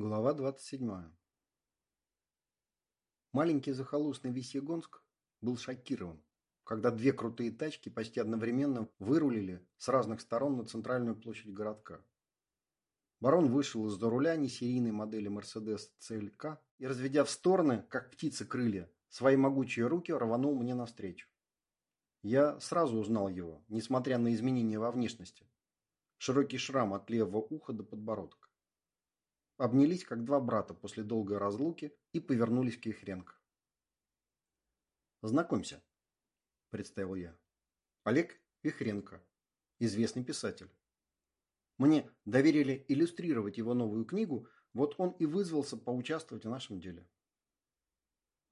Глава 27. Маленький захолустный Весьегонск был шокирован, когда две крутые тачки почти одновременно вырулили с разных сторон на центральную площадь городка. Барон вышел из-за руля несерийной модели Mercedes CLK и, разведя в стороны, как птицы крылья, свои могучие руки рванул мне навстречу. Я сразу узнал его, несмотря на изменения во внешности. Широкий шрам от левого уха до подбородка обнялись как два брата после долгой разлуки и повернулись к Ехренко. «Знакомься», – представил я. «Олег Ехренко, известный писатель. Мне доверили иллюстрировать его новую книгу, вот он и вызвался поучаствовать в нашем деле».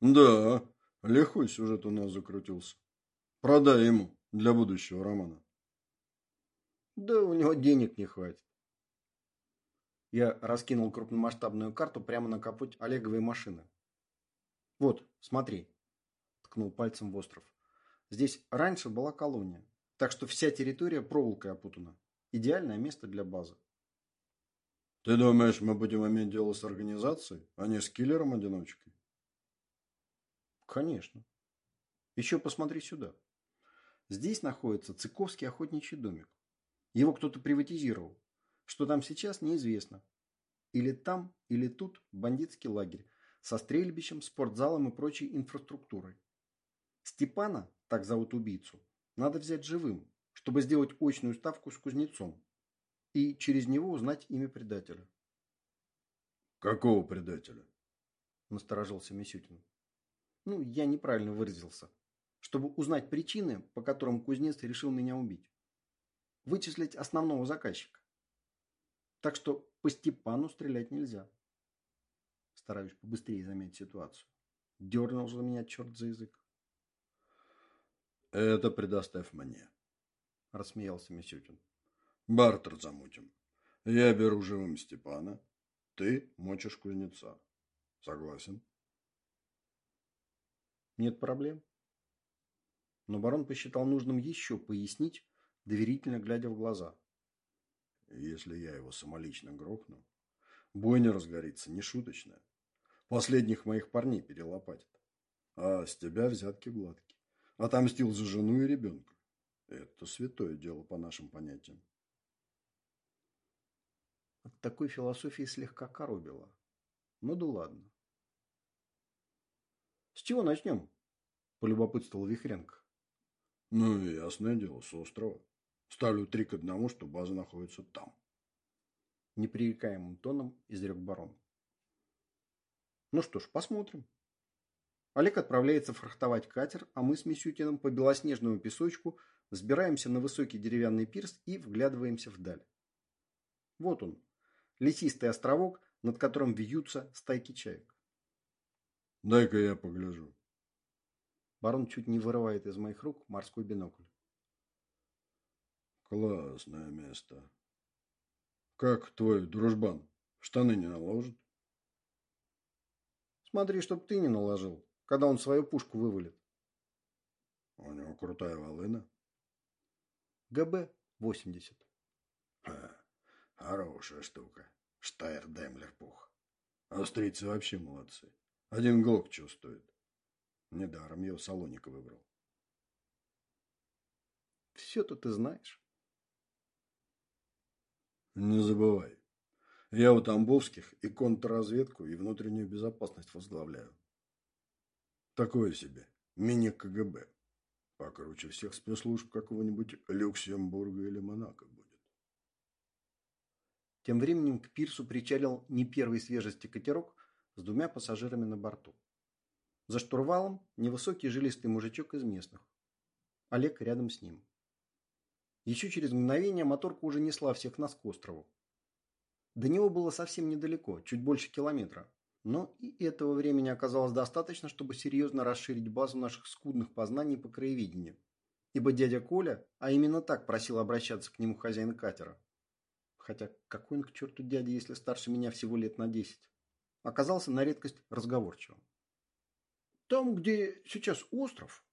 «Да, лихой сюжет у нас закрутился. Продай ему для будущего романа». «Да у него денег не хватит. Я раскинул крупномасштабную карту прямо на капоте Олеговой машины. «Вот, смотри», – ткнул пальцем в остров. «Здесь раньше была колония, так что вся территория проволокой опутана. Идеальное место для базы». «Ты думаешь, мы будем иметь дело с организацией, а не с киллером-одиночкой?» «Конечно. Еще посмотри сюда. Здесь находится Цыковский охотничий домик. Его кто-то приватизировал. Что там сейчас, неизвестно. Или там, или тут бандитский лагерь со стрельбищем, спортзалом и прочей инфраструктурой. Степана, так зовут убийцу, надо взять живым, чтобы сделать очную ставку с кузнецом и через него узнать имя предателя. «Какого предателя?» – насторожился Мисютин. «Ну, я неправильно выразился. Чтобы узнать причины, по которым кузнец решил меня убить. Вычислить основного заказчика. Так что по Степану стрелять нельзя. Стараюсь побыстрее заметить ситуацию. Дернул же меня черт за язык. Это предоставь мне. Рассмеялся Мисютин. Бартер замутим. Я беру живым Степана. Ты мочишь кузнеца. Согласен? Нет проблем. Но барон посчитал нужным еще пояснить, доверительно глядя в глаза. Если я его самолично грохну, бойня разгорится нешуточная. Последних моих парней перелопатит. А с тебя взятки гладкие. Отомстил за жену и ребенка. Это святое дело по нашим понятиям. От такой философии слегка коробило. Ну да ладно. С чего начнем? Полюбопытствовал Вихренко. Ну, ясное дело, с острова. Ставлю три к одному, что база находится там. Непререкаемым тоном изрек барон. Ну что ж, посмотрим. Олег отправляется фрахтовать катер, а мы с Мисютиным по белоснежному песочку взбираемся на высокий деревянный пирс и вглядываемся вдаль. Вот он, лесистый островок, над которым вьются стайки чаек. Дай-ка я погляжу. Барон чуть не вырывает из моих рук морской бинокль. Классное место. Как твой дружбан? Штаны не наложит? Смотри, чтоб ты не наложил, когда он свою пушку вывалит. У него крутая волына. ГБ-80. Хорошая штука. Штайр Демлер пух. Австрийцы вообще молодцы. Один глок стоит. Недаром его Салоника выбрал. Все-то ты знаешь. Не забывай. Я у Тамбовских и контрразведку, и внутреннюю безопасность возглавляю. Такое себе. Мини-КГБ. Покруче всех спецслужб какого-нибудь Люксембурга или Монако будет. Тем временем к пирсу причалил не первой свежести катерок с двумя пассажирами на борту. За штурвалом невысокий жилистый мужичок из местных. Олег рядом с ним. Еще через мгновение моторка уже несла всех нас к острову. До него было совсем недалеко, чуть больше километра. Но и этого времени оказалось достаточно, чтобы серьезно расширить базу наших скудных познаний по краеведению. Ибо дядя Коля, а именно так просил обращаться к нему хозяин катера. Хотя какой он к черту дядя, если старше меня всего лет на десять. Оказался на редкость разговорчивым. Там, где сейчас остров,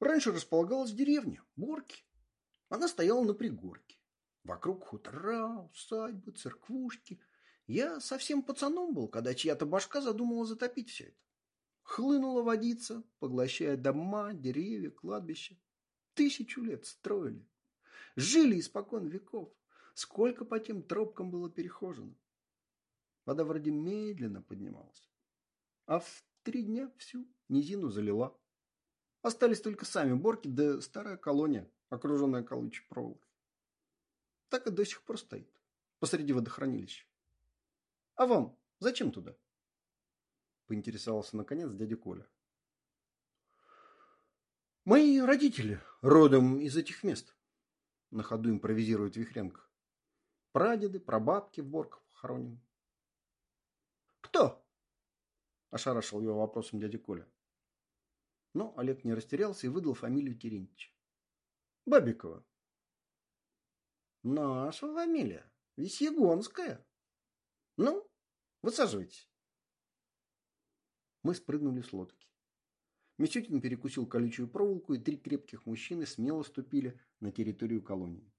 раньше располагалась деревня, Борки. Она стояла на пригорке. Вокруг хутора, усадьбы, церквушки. Я совсем пацаном был, когда чья-то башка задумала затопить все это. Хлынула водица, поглощая дома, деревья, кладбища. Тысячу лет строили. Жили испокон веков. Сколько по тем тропкам было перехожено. Вода вроде медленно поднималась. А в три дня всю низину залила. Остались только сами борки, да старая колония, окруженная колючей проволокой. Так и до сих пор стоит, посреди водохранилища. А вам зачем туда? Поинтересовался наконец дядя Коля. Мои родители родом из этих мест. На ходу импровизирует Вихренко. Прадеды, прабабки в Борках похоронены. Кто? Ошарашил его вопросом дядя Коля. Но Олег не растерялся и выдал фамилию Терентьевича. Бабикова. Наша фамилия. Весьегонская. Ну, Высаживайтесь. Мы спрыгнули с лодки. Мисютин перекусил колючую проволоку, и три крепких мужчины смело ступили на территорию колонии.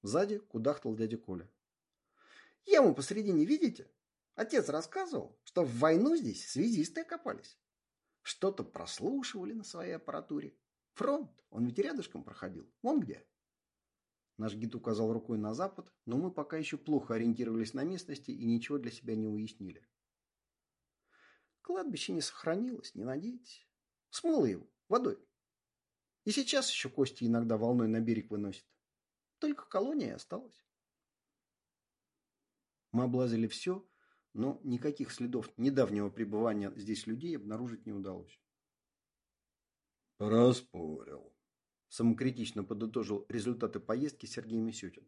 Сзади кудахтал дядя Коля. Яму посредине видите? Отец рассказывал, что в войну здесь связисты окопались. Что-то прослушивали на своей аппаратуре. Фронт, он ведь рядышком проходил. Вон где. Наш гид указал рукой на запад, но мы пока еще плохо ориентировались на местности и ничего для себя не уяснили. Кладбище не сохранилось, не надейтесь. Смыло его водой. И сейчас еще кости иногда волной на берег выносит. Только колония осталась. Мы облазили все, но никаких следов недавнего пребывания здесь людей обнаружить не удалось. Проспорил самокритично подытожил результаты поездки Сергей Мисютин.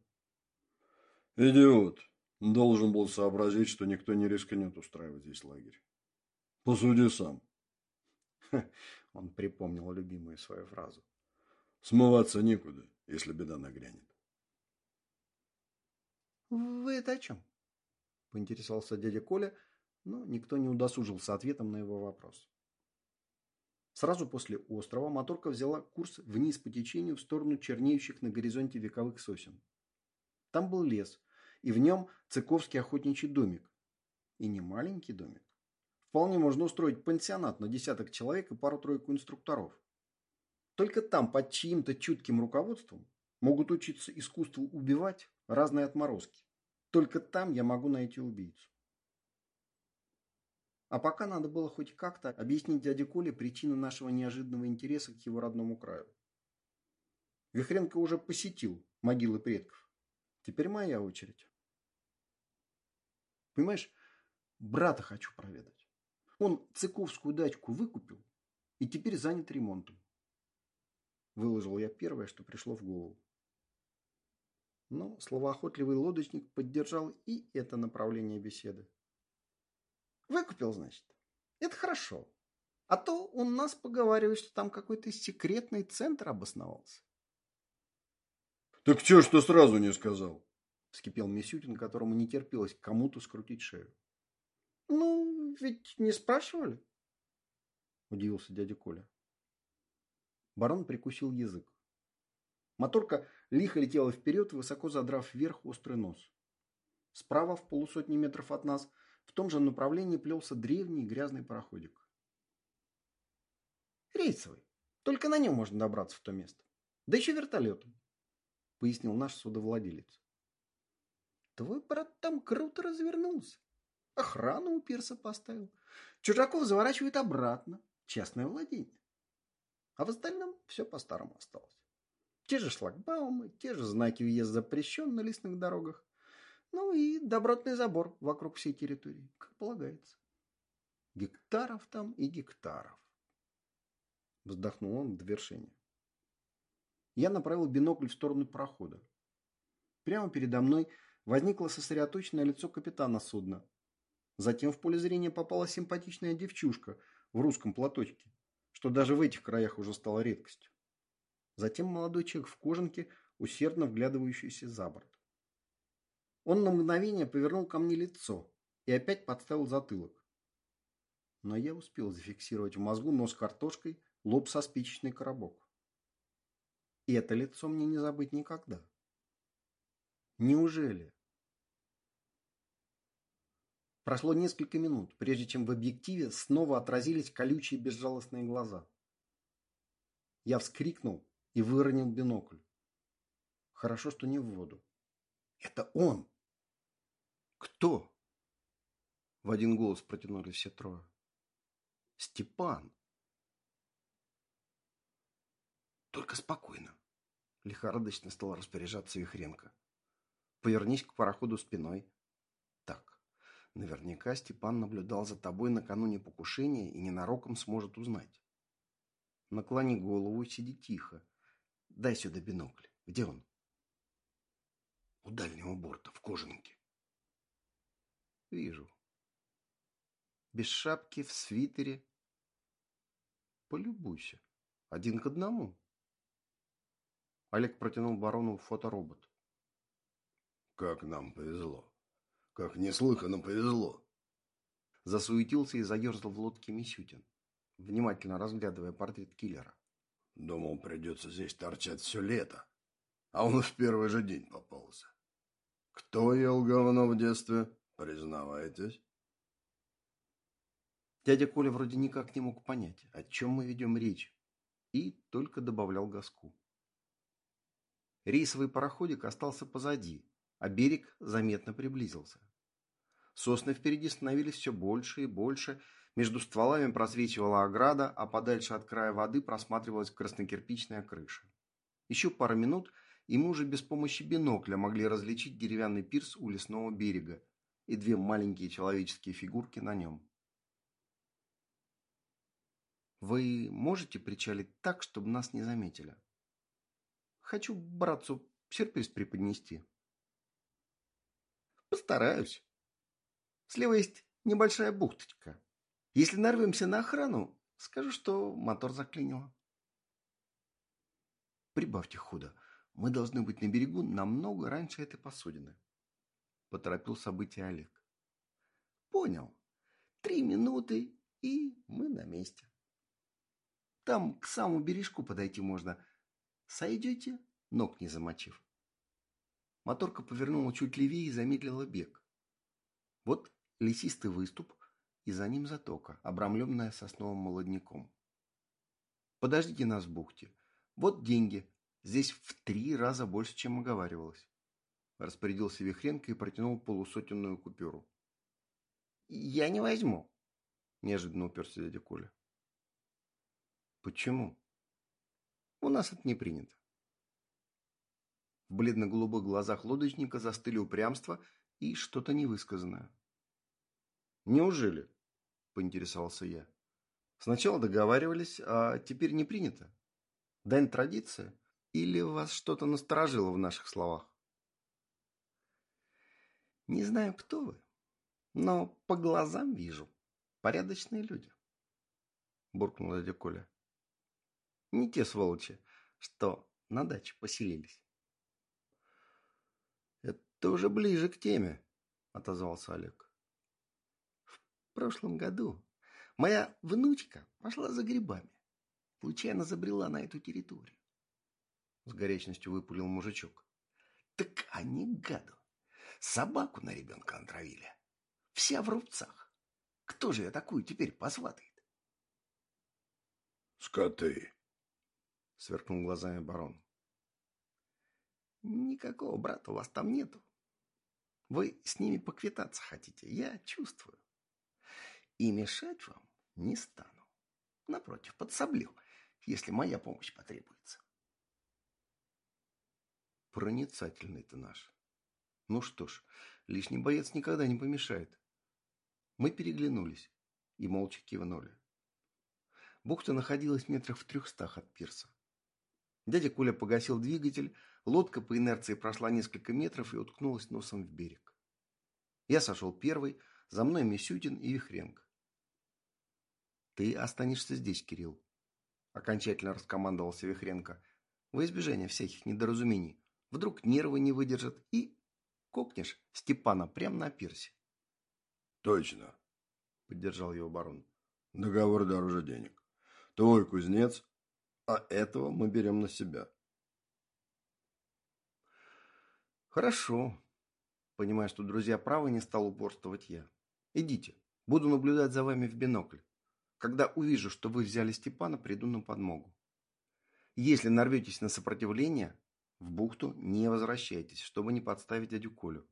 Идиот. Должен был сообразить, что никто не рискнет устраивать здесь лагерь. Посуди сам. Он припомнил любимую свою фразу. Смываться некуда, если беда нагрянет. Вы это о чем? Поинтересовался дядя Коля, но никто не удосужился ответом на его вопрос. Сразу после острова моторка взяла курс вниз по течению в сторону чернеющих на горизонте вековых сосен. Там был лес, и в нем цыковский охотничий домик. И не маленький домик. Вполне можно устроить пансионат на десяток человек и пару-тройку инструкторов. Только там, под чьим-то чутким руководством, могут учиться искусству убивать разные отморозки. Только там я могу найти убийцу. А пока надо было хоть как-то объяснить дяде Коле причину нашего неожиданного интереса к его родному краю. Вихренко уже посетил могилы предков. Теперь моя очередь. Понимаешь, брата хочу проведать. Он цыковскую дачку выкупил и теперь занят ремонтом. Выложил я первое, что пришло в голову. Но словоохотливый лодочник поддержал и это направление беседы. Выкупил, значит. Это хорошо. А то у нас поговаривают, что там какой-то секретный центр обосновался. Так чё, что сразу не сказал? Вскипел Мисютин, которому не терпелось кому-то скрутить шею. Ну, ведь не спрашивали. Удивился дядя Коля. Барон прикусил язык. Моторка лихо летела вперед, высоко задрав вверх острый нос. Справа, в полусотни метров от нас, в том же направлении плелся древний грязный пароходик. Рейсовый. Только на нем можно добраться в то место. Да еще вертолетом, пояснил наш судовладелец. Твой брат там круто развернулся. Охрану у пирса поставил. Чужаков заворачивает обратно. Частное владение. А в остальном все по-старому осталось. Те же шлагбаумы, те же знаки въезд запрещен на лесных дорогах. Ну и добротный забор вокруг всей территории, как полагается. Гектаров там и гектаров. Вздохнул он в довершение. Я направил бинокль в сторону прохода. Прямо передо мной возникло сосредоточенное лицо капитана судна. Затем в поле зрения попала симпатичная девчушка в русском платочке, что даже в этих краях уже стало редкостью. Затем молодой человек в кожанке, усердно вглядывающийся за борт. Он на мгновение повернул ко мне лицо и опять подставил затылок. Но я успел зафиксировать в мозгу нос картошкой, лоб со спичечный коробок. И это лицо мне не забыть никогда. Неужели? Прошло несколько минут, прежде чем в объективе снова отразились колючие безжалостные глаза. Я вскрикнул и выронил бинокль. Хорошо, что не в воду. Это он! Кто? В один голос протянули все трое. Степан! Только спокойно. Лихорадочно стал распоряжаться Вихренко. Повернись к пароходу спиной. Так, наверняка Степан наблюдал за тобой накануне покушения и ненароком сможет узнать. Наклони голову и сиди тихо. Дай сюда бинокль. Где он? У дальнего борта, в кожанке. Вижу. Без шапки, в свитере. Полюбуйся. Один к одному. Олег протянул барону фоторобот. Как нам повезло. Как неслыханно повезло. Засуетился и заерзал в лодке Мисютин, внимательно разглядывая портрет киллера. Думал, придется здесь торчать все лето. А он в первый же день попался. Кто ел говно в детстве? Признавайтесь. Дядя Коля вроде никак не мог понять, о чем мы ведем речь, и только добавлял газку. Рейсовый пароходик остался позади, а берег заметно приблизился. Сосны впереди становились все больше и больше, между стволами просвечивала ограда, а подальше от края воды просматривалась краснокирпичная крыша. Еще пара минут, и мы уже без помощи бинокля могли различить деревянный пирс у лесного берега и две маленькие человеческие фигурки на нем. «Вы можете причалить так, чтобы нас не заметили?» «Хочу братцу сюрприз преподнести». Постараюсь. Слева есть небольшая бухточка. Если нарвемся на охрану, скажу, что мотор заклинило. Прибавьте хода. Мы должны быть на берегу намного раньше этой посудины. Поторопил события Олег. Понял. Три минуты, и мы на месте. Там к самому бережку подойти можно. Сойдете, ног не замочив. Моторка повернула чуть левее и замедлила бег. Вот лесистый выступ, и за ним затока, обрамленная сосновым молодняком. Подождите нас в бухте. Вот деньги. Здесь в три раза больше, чем оговаривалось. Распорядился Вихренко и протянул полусотенную купюру. Я не возьму. Неожиданно уперся дядя Коля. Почему? У нас это не принято. В бледно-голубых глазах лодочника застыли упрямство и что-то невысказанное. «Неужели?» – поинтересовался я. «Сначала договаривались, а теперь не принято. Дань традиция? Или вас что-то насторожило в наших словах?» «Не знаю, кто вы, но по глазам вижу. Порядочные люди», – буркнул дядя Коля. «Не те сволочи, что на даче поселились». «Ты уже ближе к теме», — отозвался Олег. «В прошлом году моя внучка пошла за грибами. Случайно забрела на эту территорию. С горячностью выпулил мужичок. Так они, гаду, собаку на ребенка натравили. Вся в рубцах. Кто же я такую теперь посватает? Скоты, сверкнул глазами барон. Никакого брата у вас там нету. Вы с ними поквитаться хотите, я чувствую. И мешать вам не стану. Напротив, подсоблю, если моя помощь потребуется. Проницательный ты наш. Ну что ж, лишний боец никогда не помешает. Мы переглянулись и молча кивнули. Бухта находилась метрах в трехстах от пирса. Дядя Коля погасил двигатель, Лодка по инерции прошла несколько метров и уткнулась носом в берег. Я сошел первый, за мной Мисютин и Вихренко. «Ты останешься здесь, Кирилл», – окончательно раскомандовался Вихренко, во избежание всяких недоразумений. Вдруг нервы не выдержат и кокнешь Степана прямо на пирсе. «Точно», – поддержал его барон. «Договор дороже денег. Твой кузнец, а этого мы берем на себя». Хорошо. Понимая, что друзья правы, не стал упорствовать я. Идите, буду наблюдать за вами в бинокль. Когда увижу, что вы взяли Степана, приду на подмогу. Если нарветесь на сопротивление, в бухту не возвращайтесь, чтобы не подставить дядю Колю.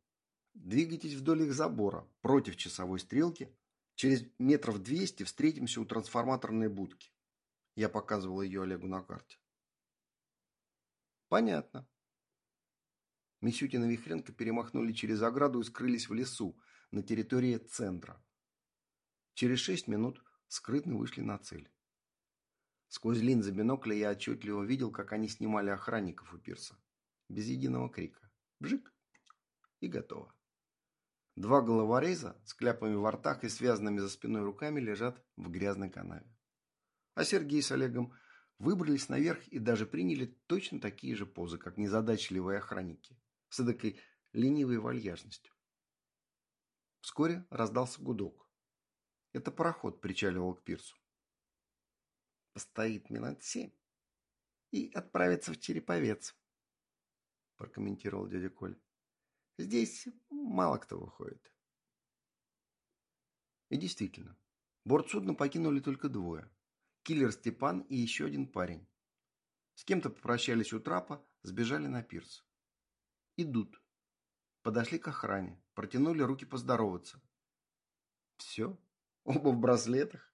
Двигайтесь вдоль их забора, против часовой стрелки. Через метров двести встретимся у трансформаторной будки. Я показывал ее Олегу на карте. Понятно. Мисютин и Вихренко перемахнули через ограду и скрылись в лесу на территории центра. Через шесть минут скрытно вышли на цель. Сквозь линзы бинокля я отчетливо видел, как они снимали охранников у пирса. Без единого крика. Бжик. И готово. Два головореза с кляпами в ртах и связанными за спиной руками лежат в грязной канаве. А Сергей с Олегом выбрались наверх и даже приняли точно такие же позы, как незадачливые охранники, с эдакой ленивой вальяжностью. Вскоре раздался гудок. Это пароход причаливал к пирсу. Постоит минут семь и отправится в Череповец, прокомментировал дядя Коля. Здесь мало кто выходит. И действительно, борт судна покинули только двое. Киллер Степан и еще один парень. С кем-то попрощались у трапа, сбежали на пирс. Идут. Подошли к охране, протянули руки поздороваться. Все, оба в браслетах.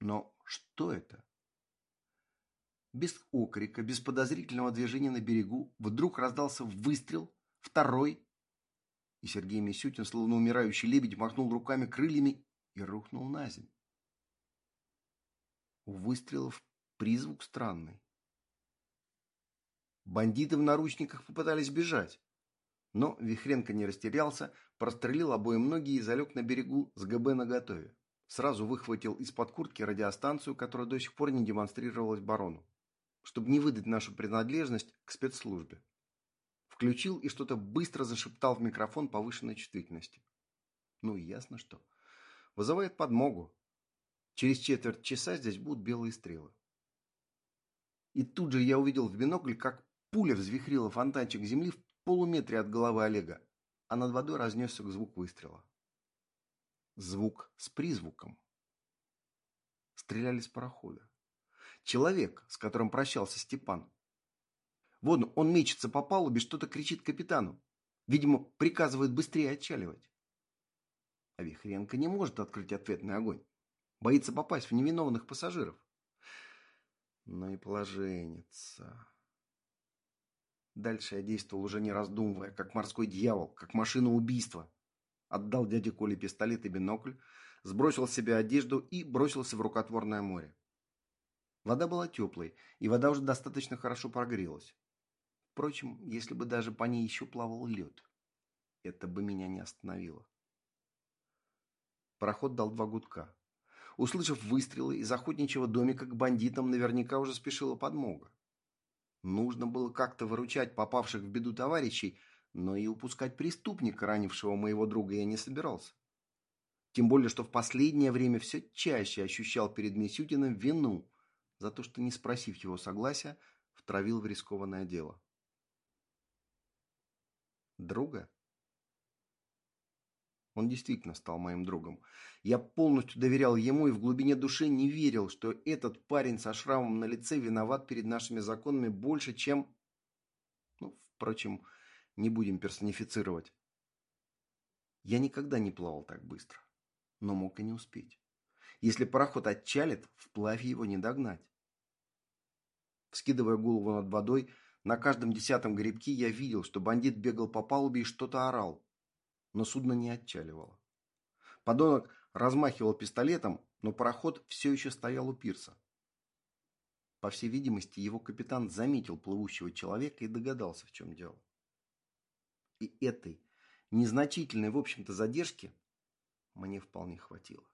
Но что это? Без окрика, без подозрительного движения на берегу вдруг раздался выстрел, второй, и Сергей Мисютин, словно умирающий лебедь, махнул руками крыльями и рухнул на землю. У выстрелов призвук странный. Бандиты в наручниках попытались бежать. Но Вихренко не растерялся, прострелил обоим ноги и залег на берегу с ГБ наготове. Сразу выхватил из-под куртки радиостанцию, которая до сих пор не демонстрировалась барону, чтобы не выдать нашу принадлежность к спецслужбе. Включил и что-то быстро зашептал в микрофон повышенной чувствительности. Ну, ясно что. Вызывает подмогу. Через четверть часа здесь будут белые стрелы. И тут же я увидел в бинокль, как пуля взвихрила фонтанчик земли в полуметре от головы Олега, а над водой разнесся звук выстрела. Звук с призвуком. Стреляли с парохода. Человек, с которым прощался Степан, Вон он мечется по палубе, что-то кричит капитану. Видимо, приказывает быстрее отчаливать. А Вихренко не может открыть ответный огонь. Боится попасть в невиновных пассажиров. Ну и положенец. Дальше я действовал уже не раздумывая, как морской дьявол, как машина убийства. Отдал дяде Коле пистолет и бинокль, сбросил с себя одежду и бросился в рукотворное море. Вода была теплой, и вода уже достаточно хорошо прогрелась. Впрочем, если бы даже по ней еще плавал лед, это бы меня не остановило. Пароход дал два гудка. Услышав выстрелы из охотничьего домика к бандитам, наверняка уже спешила подмога. Нужно было как-то выручать попавших в беду товарищей, но и упускать преступника, ранившего моего друга, я не собирался. Тем более, что в последнее время все чаще ощущал перед Мисютиным вину за то, что, не спросив его согласия, втравил в рискованное дело. Друга? Он действительно стал моим другом. Я полностью доверял ему и в глубине души не верил, что этот парень со шрамом на лице виноват перед нашими законами больше, чем... Ну, впрочем, не будем персонифицировать. Я никогда не плавал так быстро, но мог и не успеть. Если пароход отчалит, вплавь его не догнать. Вскидывая голову над водой, на каждом десятом грибке я видел, что бандит бегал по палубе и что-то орал, но судно не отчаливало. Подонок размахивал пистолетом, но пароход все еще стоял у пирса. По всей видимости, его капитан заметил плывущего человека и догадался, в чем дело. И этой незначительной, в общем-то, задержки мне вполне хватило.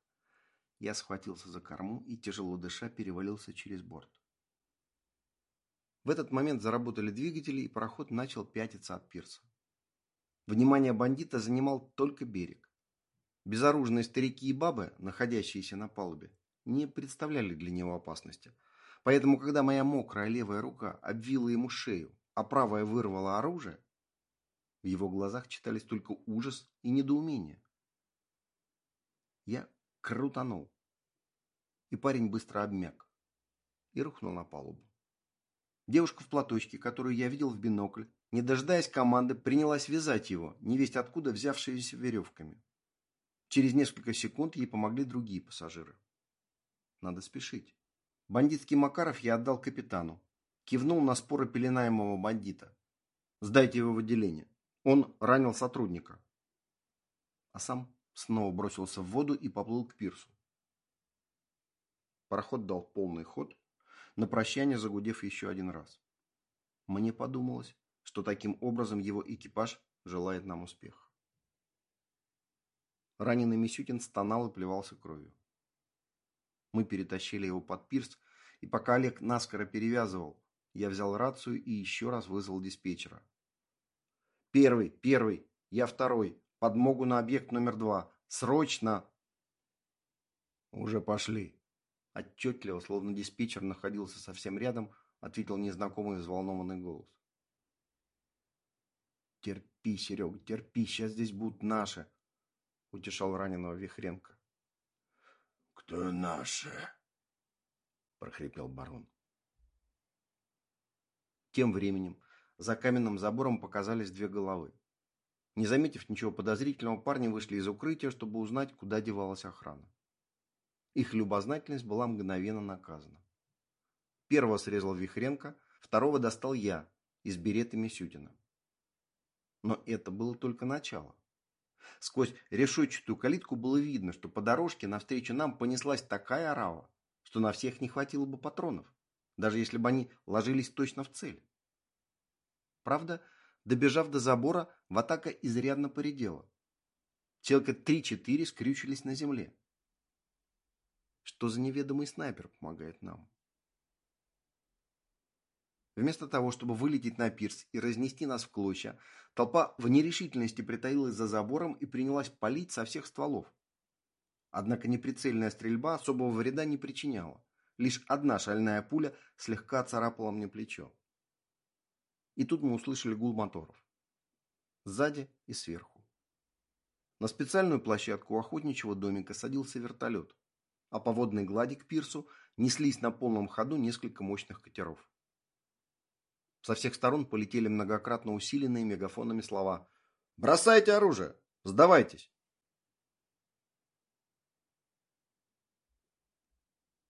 Я схватился за корму и, тяжело дыша, перевалился через борт. В этот момент заработали двигатели, и пароход начал пятиться от пирса. Внимание бандита занимал только берег. Безоружные старики и бабы, находящиеся на палубе, не представляли для него опасности. Поэтому, когда моя мокрая левая рука обвила ему шею, а правая вырвала оружие, в его глазах читались только ужас и недоумение. крутанул. И парень быстро обмяк и рухнул на палубу. Девушка в платочке, которую я видел в бинокль, не дожидаясь команды, принялась вязать его, невесть откуда взявшиеся веревками. Через несколько секунд ей помогли другие пассажиры. Надо спешить. Бандитский Макаров я отдал капитану. Кивнул на споры пеленаемого бандита. Сдайте его в отделение. Он ранил сотрудника. А сам снова бросился в воду и поплыл к пирсу. Пароход дал полный ход, на прощание загудев еще один раз. Мне подумалось, что таким образом его экипаж желает нам успеха. Раненый Мисютин стонал и плевался кровью. Мы перетащили его под пирс, и пока Олег наскоро перевязывал, я взял рацию и еще раз вызвал диспетчера. «Первый, первый, я второй, подмогу на объект номер два, срочно!» «Уже пошли!» Отчетливо, словно диспетчер находился совсем рядом, ответил незнакомый взволнованный голос. «Терпи, Серега, терпи, сейчас здесь будут наши!» утешал раненого Вихренко. «Кто наши?» – прохрипел барон. Тем временем за каменным забором показались две головы. Не заметив ничего подозрительного, парни вышли из укрытия, чтобы узнать, куда девалась охрана. Их любознательность была мгновенно наказана. Первого срезал Вихренко, второго достал я из берета Мисютина. Но это было только начало. Сквозь решетчатую калитку было видно, что по дорожке навстречу нам понеслась такая орава, что на всех не хватило бы патронов, даже если бы они ложились точно в цель. Правда, добежав до забора, Ватака изрядно поредела. Человека три-четыре скрючились на земле. Что за неведомый снайпер помогает нам? Вместо того, чтобы вылететь на пирс и разнести нас в клочья, толпа в нерешительности притаилась за забором и принялась палить со всех стволов. Однако неприцельная стрельба особого вреда не причиняла. Лишь одна шальная пуля слегка царапала мне плечо. И тут мы услышали гул моторов. Сзади и сверху. На специальную площадку охотничьего домика садился вертолет, а по водной глади к пирсу неслись на полном ходу несколько мощных катеров. Со всех сторон полетели многократно усиленные мегафонами слова «Бросайте оружие! Сдавайтесь!»